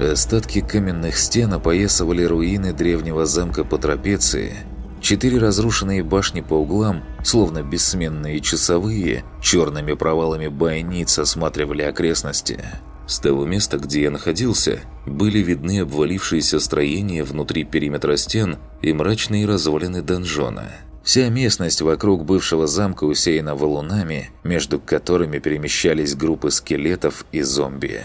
Остатки каменных стен опоясывали руины древнего замка по трапеции. Четыре разрушенные башни по углам, словно бессменные часовые, черными провалами бойниц осматривали окрестности. С того места, где я находился, были видны обвалившиеся строения внутри периметра стен и мрачные развалины донжона. Вся местность вокруг бывшего замка усеяна валунами, между которыми перемещались группы скелетов и зомби.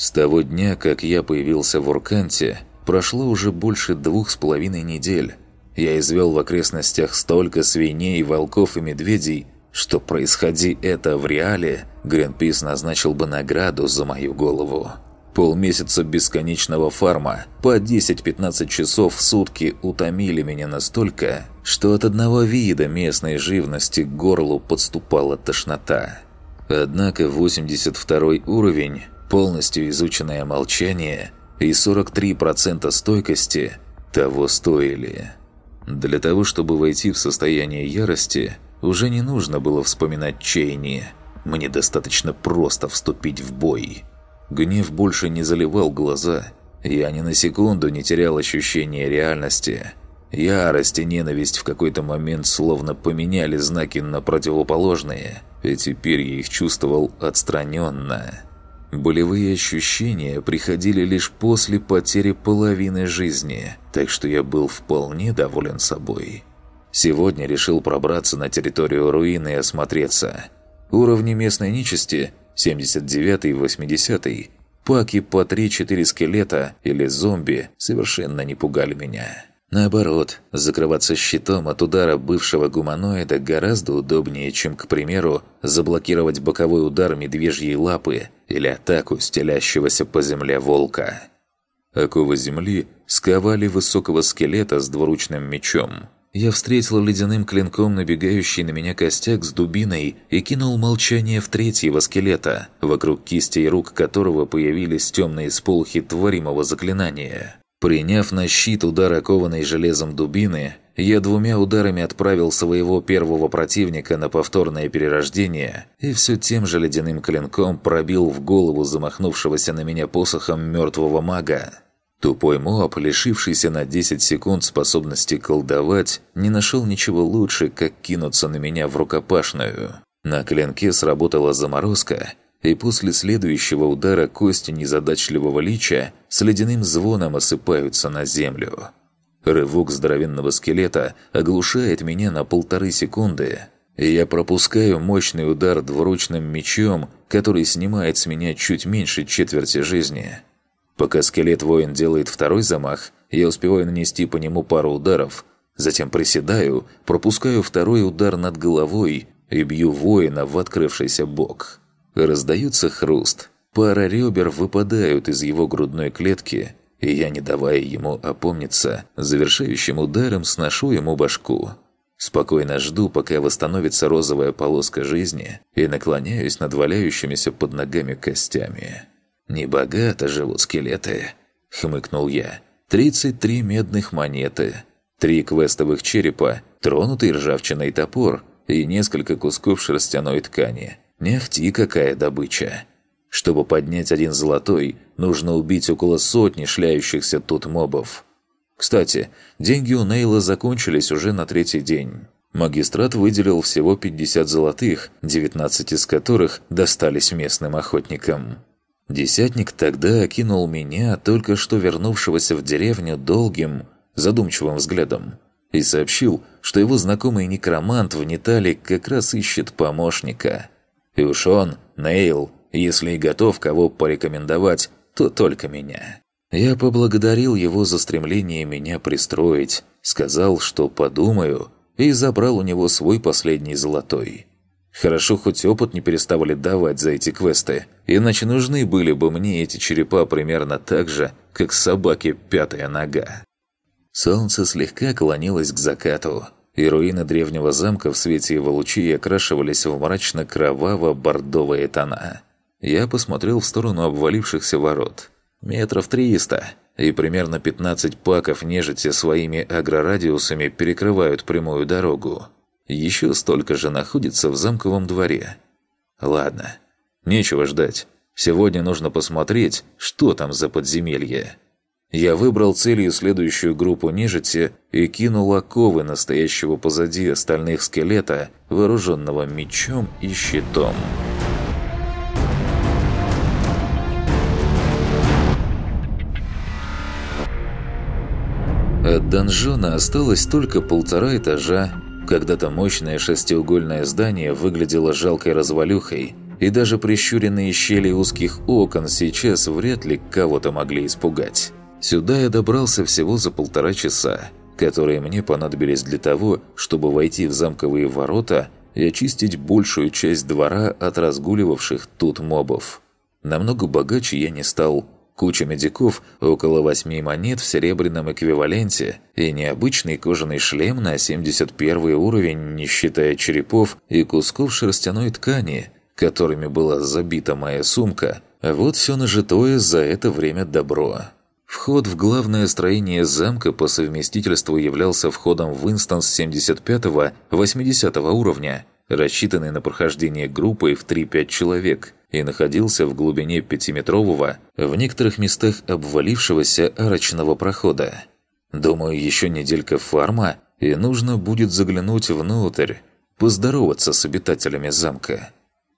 С того дня, как я появился в Урканте, прошло уже больше двух с половиной недель. Я извел в окрестностях столько свиней, волков и медведей, что происходи это в реале, Гринпис назначил бы награду за мою голову. Полмесяца бесконечного фарма по 10-15 часов в сутки утомили меня настолько, что от одного вида местной живности к горлу подступала тошнота. Однако 82 уровень полностью изученное молчание и 43% стойкости того стоили. Для того, чтобы войти в состояние ярости, уже не нужно было вспоминать Чейни. Мне достаточно просто вступить в бой. Гнев больше не заливал глаза. Я ни на секунду не терял ощущения реальности. Ярость и ненависть в какой-то момент словно поменяли знаки на противоположные, и теперь я их чувствовал отстраненно. Болевые ощущения приходили лишь после потери половины жизни, так что я был вполне доволен собой. Сегодня решил пробраться на территорию руины и осмотреться. Уровни местной нечисти 79 и 80 паки по 3-4 скелета или зомби совершенно не пугали меня. Наоборот, закрываться щитом от удара бывшего гуманоида гораздо удобнее, чем, к примеру, заблокировать боковой удар медвежьей лапы или атаку стелящегося по земле волка. Оковы земли сковали высокого скелета с двуручным мечом. Я встретил ледяным клинком набегающий на меня костяк с дубиной и кинул молчание в третьего скелета, вокруг кисти и рук которого появились темные сполохи творимого заклинания. Приняв на щит удар окованной железом дубины, я двумя ударами отправил своего первого противника на повторное перерождение и все тем же ледяным клинком пробил в голову замахнувшегося на меня посохом мертвого мага. Тупой моб, лишившийся на 10 секунд способности колдовать, не нашел ничего лучше, как кинуться на меня в рукопашную. На клинке сработала заморозка, и после следующего удара кости незадачливого лича с ледяным звоном осыпаются на землю. Рывок здоровенного скелета оглушает меня на полторы секунды, и я пропускаю мощный удар двуручным мечом, который снимает с меня чуть меньше четверти жизни. Пока скелет-воин делает второй замах, я успеваю нанести по нему пару ударов, затем приседаю, пропускаю второй удар над головой и бью воина в открывшийся бок. Раздается хруст. Пара ребер выпадают из его грудной клетки, и я, не давая ему опомниться, завершающим ударом сношу ему башку. Спокойно жду, пока восстановится розовая полоска жизни, и наклоняюсь над валяющимися под ногами костями. «Небогато живут скелеты», — хмыкнул я. «Тридцать три медных монеты, три квестовых черепа, тронутый ржавчиной топор и несколько кусков шерстяной ткани. Нефти какая добыча. Чтобы поднять один золотой, нужно убить около сотни шляющихся тут мобов. Кстати, деньги у Нейла закончились уже на третий день. Магистрат выделил всего 50 золотых, 19 из которых достались местным охотникам. Десятник тогда окинул меня, только что вернувшегося в деревню, долгим, задумчивым взглядом и сообщил, что его знакомый некромант в Нитале как раз ищет помощника – и уж он, Нейл, если и готов кого порекомендовать, то только меня. Я поблагодарил его за стремление меня пристроить, сказал, что подумаю, и забрал у него свой последний золотой. Хорошо, хоть опыт не переставали давать за эти квесты, иначе нужны были бы мне эти черепа примерно так же, как собаке пятая нога. Солнце слегка клонилось к закату, и руины древнего замка в свете его лучей окрашивались в мрачно-кроваво-бордовые тона. Я посмотрел в сторону обвалившихся ворот. Метров триста, и примерно 15 паков нежити своими агрорадиусами перекрывают прямую дорогу. Еще столько же находится в замковом дворе. Ладно, нечего ждать. Сегодня нужно посмотреть, что там за подземелье. Я выбрал целью следующую группу нежити и кинул оковы настоящего позади остальных скелета, вооруженного мечом и щитом. От донжона осталось только полтора этажа. Когда-то мощное шестиугольное здание выглядело жалкой развалюхой, и даже прищуренные щели узких окон сейчас вряд ли кого-то могли испугать. Сюда я добрался всего за полтора часа, которые мне понадобились для того, чтобы войти в замковые ворота и очистить большую часть двора от разгуливавших тут мобов. Намного богаче я не стал, куча медиков, около восьми монет в серебряном эквиваленте и необычный кожаный шлем на 71 уровень, не считая черепов и кусков шерстяной ткани, которыми была забита моя сумка, вот все нажитое за это время добро. Вход в главное строение замка по совместительству являлся входом в инстанс 75-80 уровня, рассчитанный на прохождение группой в 3-5 человек – и находился в глубине пятиметрового, в некоторых местах обвалившегося арочного прохода. Думаю, еще неделька фарма, и нужно будет заглянуть внутрь, поздороваться с обитателями замка.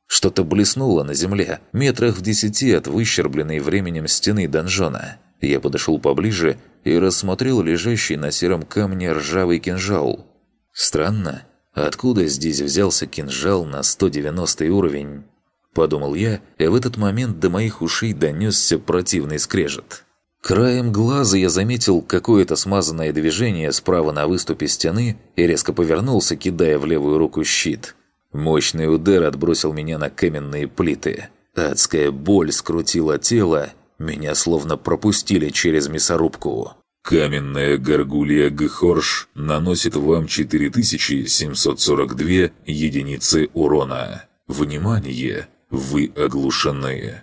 Что-то блеснуло на земле, метрах в десяти от выщербленной временем стены донжона. Я подошел поближе и рассмотрел лежащий на сером камне ржавый кинжал. Странно, откуда здесь взялся кинжал на 190 уровень? – подумал я, и в этот момент до моих ушей донесся противный скрежет. Краем глаза я заметил какое-то смазанное движение справа на выступе стены и резко повернулся, кидая в левую руку щит. Мощный удар отбросил меня на каменные плиты. Адская боль скрутила тело, меня словно пропустили через мясорубку. Каменная горгулья Гхорш наносит вам 4742 единицы урона. Внимание! Вы оглушены.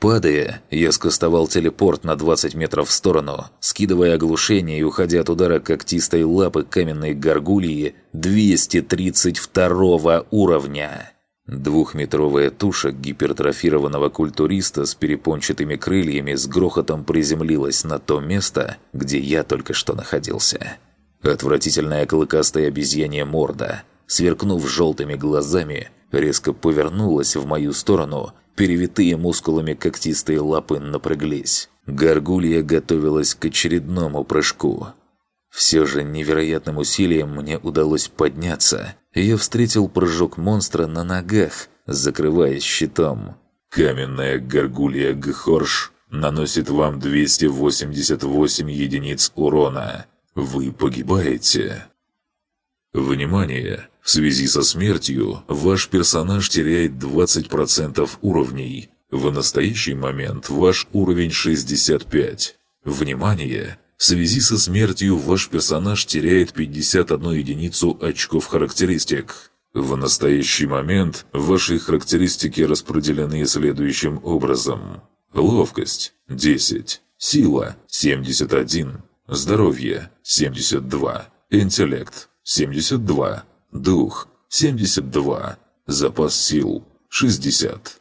Падая, я скостовал телепорт на 20 метров в сторону, скидывая оглушение и уходя от удара когтистой лапы каменной горгульи 232 уровня. Двухметровая туша гипертрофированного культуриста с перепончатыми крыльями с грохотом приземлилась на то место, где я только что находился. Отвратительная клыкастая обезьянья морда, сверкнув желтыми глазами, резко повернулась в мою сторону, перевитые мускулами когтистые лапы напряглись. Горгулья готовилась к очередному прыжку. Все же невероятным усилием мне удалось подняться, я встретил прыжок монстра на ногах, закрываясь щитом. «Каменная горгулья Гхорш наносит вам 288 единиц урона. Вы погибаете». Внимание! В связи со смертью ваш персонаж теряет 20% уровней. В настоящий момент ваш уровень 65. Внимание! В связи со смертью ваш персонаж теряет 51 единицу очков характеристик. В настоящий момент ваши характеристики распределены следующим образом. Ловкость – 10, сила – 71, здоровье – 72, интеллект 72. Дух. 72. Запас сил. 60.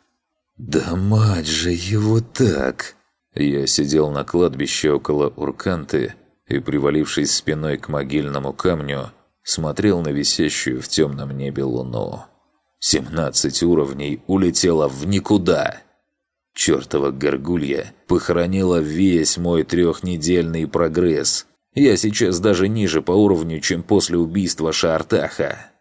«Да мать же его так!» Я сидел на кладбище около Урканты и, привалившись спиной к могильному камню, смотрел на висящую в темном небе луну. Семнадцать уровней улетело в никуда. Чертова горгулья похоронила весь мой трехнедельный прогресс – я сейчас даже ниже по уровню, чем после убийства Шартаха.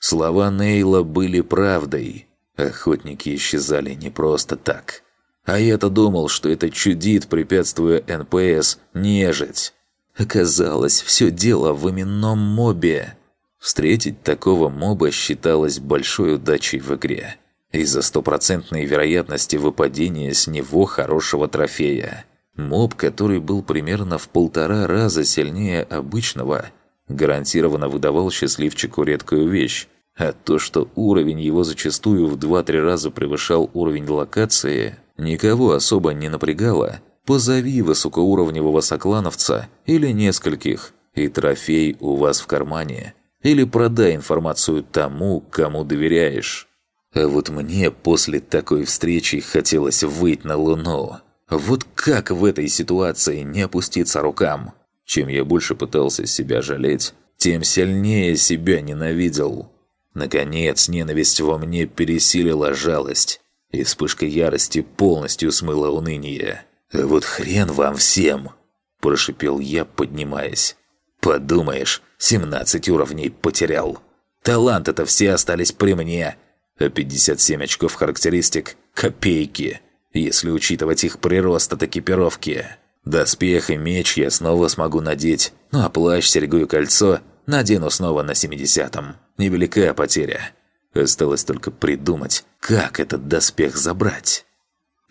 Слова Нейла были правдой. Охотники исчезали не просто так. А я-то думал, что это чудит, препятствуя НПС, нежить. Оказалось, все дело в именном мобе. Встретить такого моба считалось большой удачей в игре. Из-за стопроцентной вероятности выпадения с него хорошего трофея. Моб, который был примерно в полтора раза сильнее обычного, гарантированно выдавал счастливчику редкую вещь, а то, что уровень его зачастую в 2-3 раза превышал уровень локации, никого особо не напрягало. Позови высокоуровневого соклановца или нескольких, и трофей у вас в кармане. Или продай информацию тому, кому доверяешь. А вот мне после такой встречи хотелось выйти на Луну. Вот как в этой ситуации не опуститься рукам? Чем я больше пытался себя жалеть, тем сильнее себя ненавидел. Наконец, ненависть во мне пересилила жалость, и вспышка ярости полностью смыла уныние. «Вот хрен вам всем!» – прошипел я, поднимаясь. «Подумаешь, 17 уровней потерял. Таланты-то все остались при мне, а 57 очков характеристик – копейки, если учитывать их прирост от экипировки. Доспех и меч я снова смогу надеть, ну а плащ, серьгу и кольцо надену снова на 70-м. Невелика потеря. Осталось только придумать, как этот доспех забрать.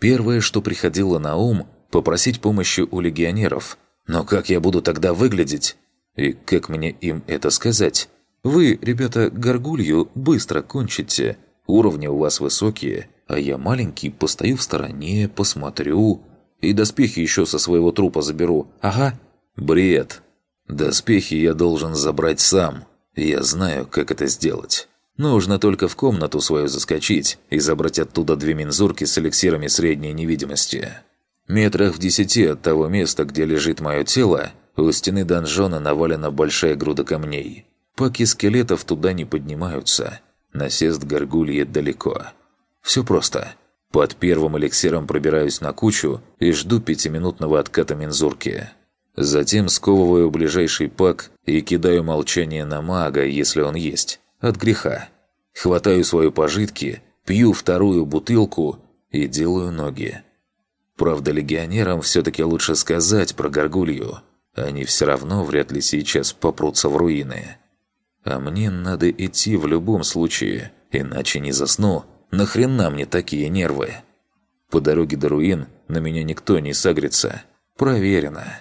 Первое, что приходило на ум – попросить помощи у легионеров. Но как я буду тогда выглядеть? И как мне им это сказать? Вы, ребята, горгулью быстро кончите. Уровни у вас высокие, а я маленький, постою в стороне, посмотрю. И доспехи еще со своего трупа заберу. Ага. Бред. Доспехи я должен забрать сам. Я знаю, как это сделать. Нужно только в комнату свою заскочить и забрать оттуда две мензурки с эликсирами средней невидимости. Метрах в десяти от того места, где лежит мое тело, у стены донжона навалена большая груда камней. Паки скелетов туда не поднимаются. Насест горгульи далеко. Все просто. Под первым эликсиром пробираюсь на кучу и жду пятиминутного отката мензурки. Затем сковываю ближайший пак и кидаю молчание на мага, если он есть. От греха. Хватаю свои пожитки, пью вторую бутылку и делаю ноги. Правда, легионерам все-таки лучше сказать про горгулью. Они все равно вряд ли сейчас попрутся в руины. А мне надо идти в любом случае, иначе не засну. Нахрена мне такие нервы? По дороге до руин на меня никто не сагрится. Проверено.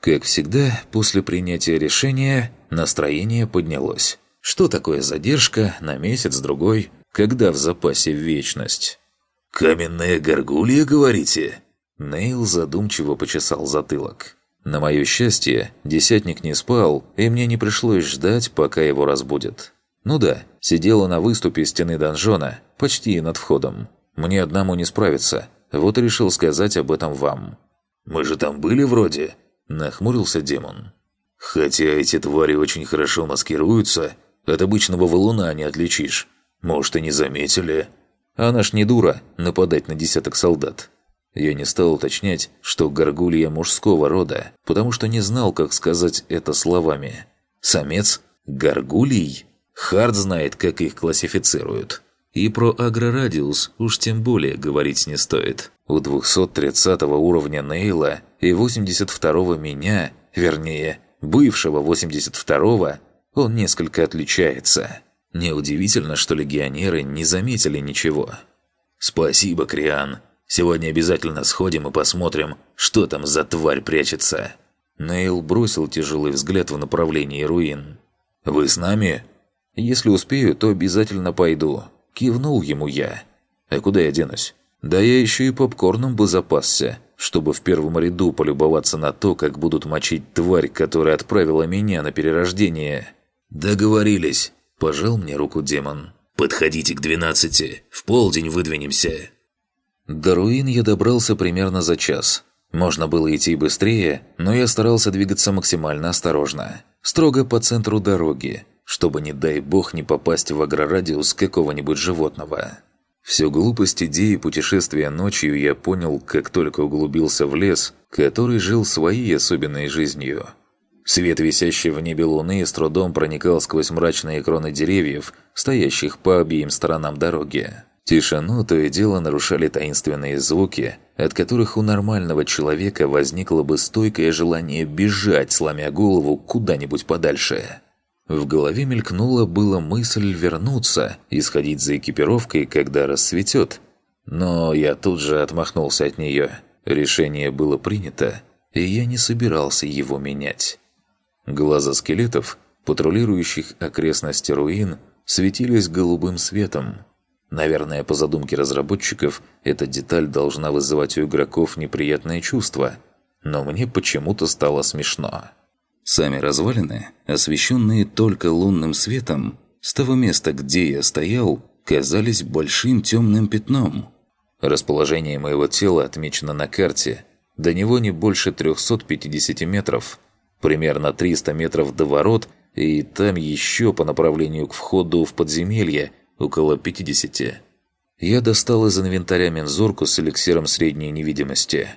Как всегда, после принятия решения настроение поднялось. Что такое задержка на месяц-другой, когда в запасе вечность? «Каменная горгулья, говорите?» Нейл задумчиво почесал затылок. На мое счастье, десятник не спал, и мне не пришлось ждать, пока его разбудят. Ну да, сидела на выступе стены донжона, почти над входом. Мне одному не справиться, вот и решил сказать об этом вам. «Мы же там были вроде?» – нахмурился демон. «Хотя эти твари очень хорошо маскируются, от обычного валуна не отличишь. Может, и не заметили?» Она ж не дура нападать на десяток солдат. Я не стал уточнять, что горгулья мужского рода, потому что не знал, как сказать это словами. Самец? Горгулий? Хард знает, как их классифицируют. И про агрорадиус уж тем более говорить не стоит. У 230 уровня Нейла и 82-го меня, вернее, бывшего 82-го, он несколько отличается. Неудивительно, что легионеры не заметили ничего. «Спасибо, Криан», Сегодня обязательно сходим и посмотрим, что там за тварь прячется». Нейл бросил тяжелый взгляд в направлении руин. «Вы с нами?» «Если успею, то обязательно пойду», – кивнул ему я. «А куда я денусь?» «Да я еще и попкорном бы запасся, чтобы в первом ряду полюбоваться на то, как будут мочить тварь, которая отправила меня на перерождение». «Договорились», – пожал мне руку демон. «Подходите к двенадцати, в полдень выдвинемся». До руин я добрался примерно за час. Можно было идти быстрее, но я старался двигаться максимально осторожно. Строго по центру дороги, чтобы, не дай бог, не попасть в агрорадиус какого-нибудь животного. Всю глупость идеи путешествия ночью я понял, как только углубился в лес, который жил своей особенной жизнью. Свет, висящий в небе луны, с трудом проникал сквозь мрачные кроны деревьев, стоящих по обеим сторонам дороги. Тишину то и дело нарушали таинственные звуки, от которых у нормального человека возникло бы стойкое желание бежать, сломя голову куда-нибудь подальше. В голове мелькнула была мысль вернуться и сходить за экипировкой, когда рассветет. Но я тут же отмахнулся от нее. Решение было принято, и я не собирался его менять. Глаза скелетов, патрулирующих окрестности руин, светились голубым светом, Наверное, по задумке разработчиков, эта деталь должна вызывать у игроков неприятные чувства, но мне почему-то стало смешно. Сами развалины, освещенные только лунным светом, с того места, где я стоял, казались большим темным пятном. Расположение моего тела отмечено на карте. До него не больше 350 метров. Примерно 300 метров до ворот, и там еще по направлению к входу в подземелье около 50. Я достал из инвентаря мензурку с эликсиром средней невидимости.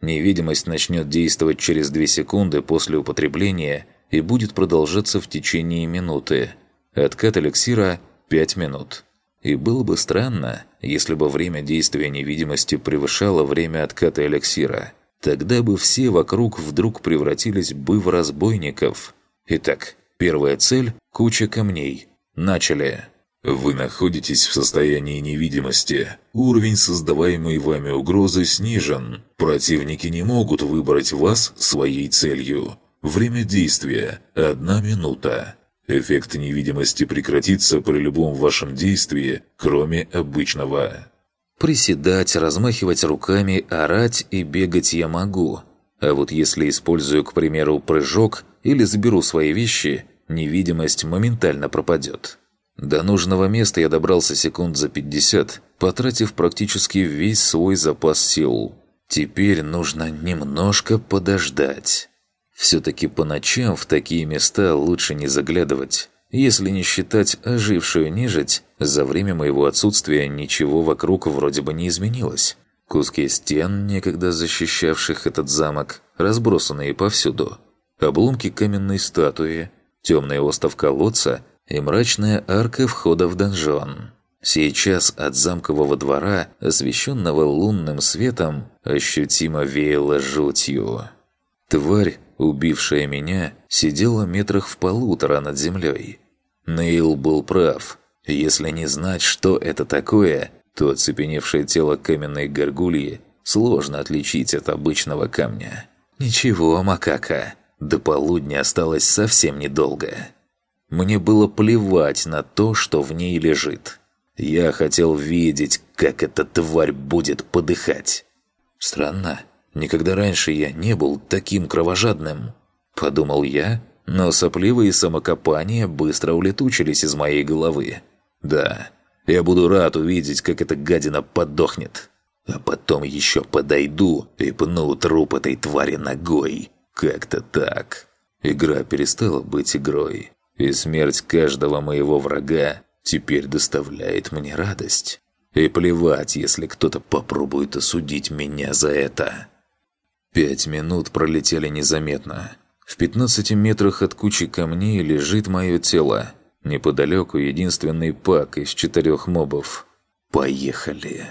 Невидимость начнет действовать через 2 секунды после употребления и будет продолжаться в течение минуты. Откат эликсира – 5 минут. И было бы странно, если бы время действия невидимости превышало время отката эликсира. Тогда бы все вокруг вдруг превратились бы в разбойников. Итак, первая цель – куча камней. Начали. Вы находитесь в состоянии невидимости. Уровень создаваемой вами угрозы снижен. Противники не могут выбрать вас своей целью. Время действия – одна минута. Эффект невидимости прекратится при любом вашем действии, кроме обычного. Приседать, размахивать руками, орать и бегать я могу. А вот если использую, к примеру, прыжок или заберу свои вещи, невидимость моментально пропадет. До нужного места я добрался секунд за 50, потратив практически весь свой запас сил. Теперь нужно немножко подождать. Все-таки по ночам в такие места лучше не заглядывать. Если не считать ожившую нежить, за время моего отсутствия ничего вокруг вроде бы не изменилось. Куски стен, некогда защищавших этот замок, разбросанные повсюду. Обломки каменной статуи, темный остов колодца и мрачная арка входа в донжон. Сейчас от замкового двора, освещенного лунным светом, ощутимо веяло жутью. Тварь, убившая меня, сидела метрах в полутора над землей. Нейл был прав. Если не знать, что это такое, то оцепеневшее тело каменной горгульи сложно отличить от обычного камня. Ничего, макака, до полудня осталось совсем недолго. Мне было плевать на то, что в ней лежит. Я хотел видеть, как эта тварь будет подыхать. Странно, Никогда раньше я не был таким кровожадным. Подумал я, но сопливые самокопания быстро улетучились из моей головы. Да, я буду рад увидеть, как эта гадина подохнет. А потом еще подойду и пну труп этой твари ногой. Как-то так. Игра перестала быть игрой. И смерть каждого моего врага теперь доставляет мне радость. И плевать, если кто-то попробует осудить меня за это. Пять минут пролетели незаметно. В 15 метрах от кучи камней лежит мое тело. Неподалеку единственный пак из четырех мобов. Поехали.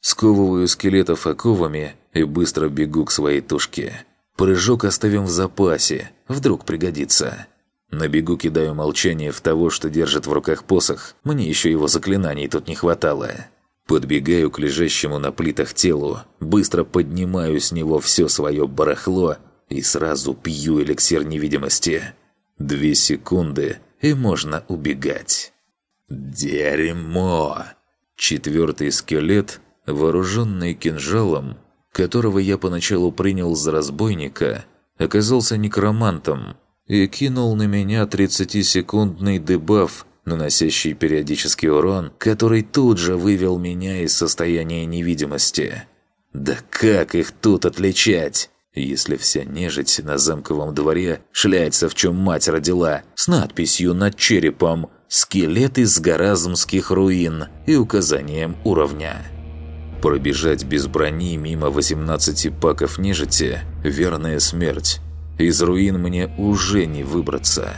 Сковываю скелетов оковами и быстро бегу к своей тушке. Прыжок оставим в запасе, вдруг пригодится. На бегу кидаю молчание в того, что держит в руках посох. Мне еще его заклинаний тут не хватало. Подбегаю к лежащему на плитах телу, быстро поднимаю с него все свое барахло и сразу пью эликсир невидимости. Две секунды, и можно убегать. Дерьмо! Четвертый скелет, вооруженный кинжалом, которого я поначалу принял за разбойника, оказался некромантом и кинул на меня 30-секундный дебаф наносящий периодический урон, который тут же вывел меня из состояния невидимости. Да как их тут отличать? Если вся нежить на замковом дворе шляется в чем мать родила, с надписью над черепом «Скелет из горазмских руин» и указанием уровня. Пробежать без брони мимо 18 паков нежити – верная смерть. Из руин мне уже не выбраться.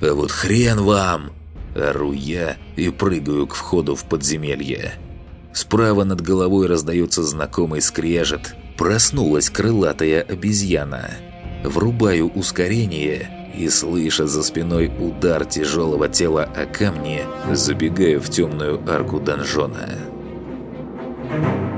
А вот хрен вам! Ору я и прыгаю к входу в подземелье. Справа над головой раздается знакомый скрежет. Проснулась крылатая обезьяна. Врубаю ускорение и, слыша за спиной удар тяжелого тела о камни, забегаю в темную арку донжона. Thank you.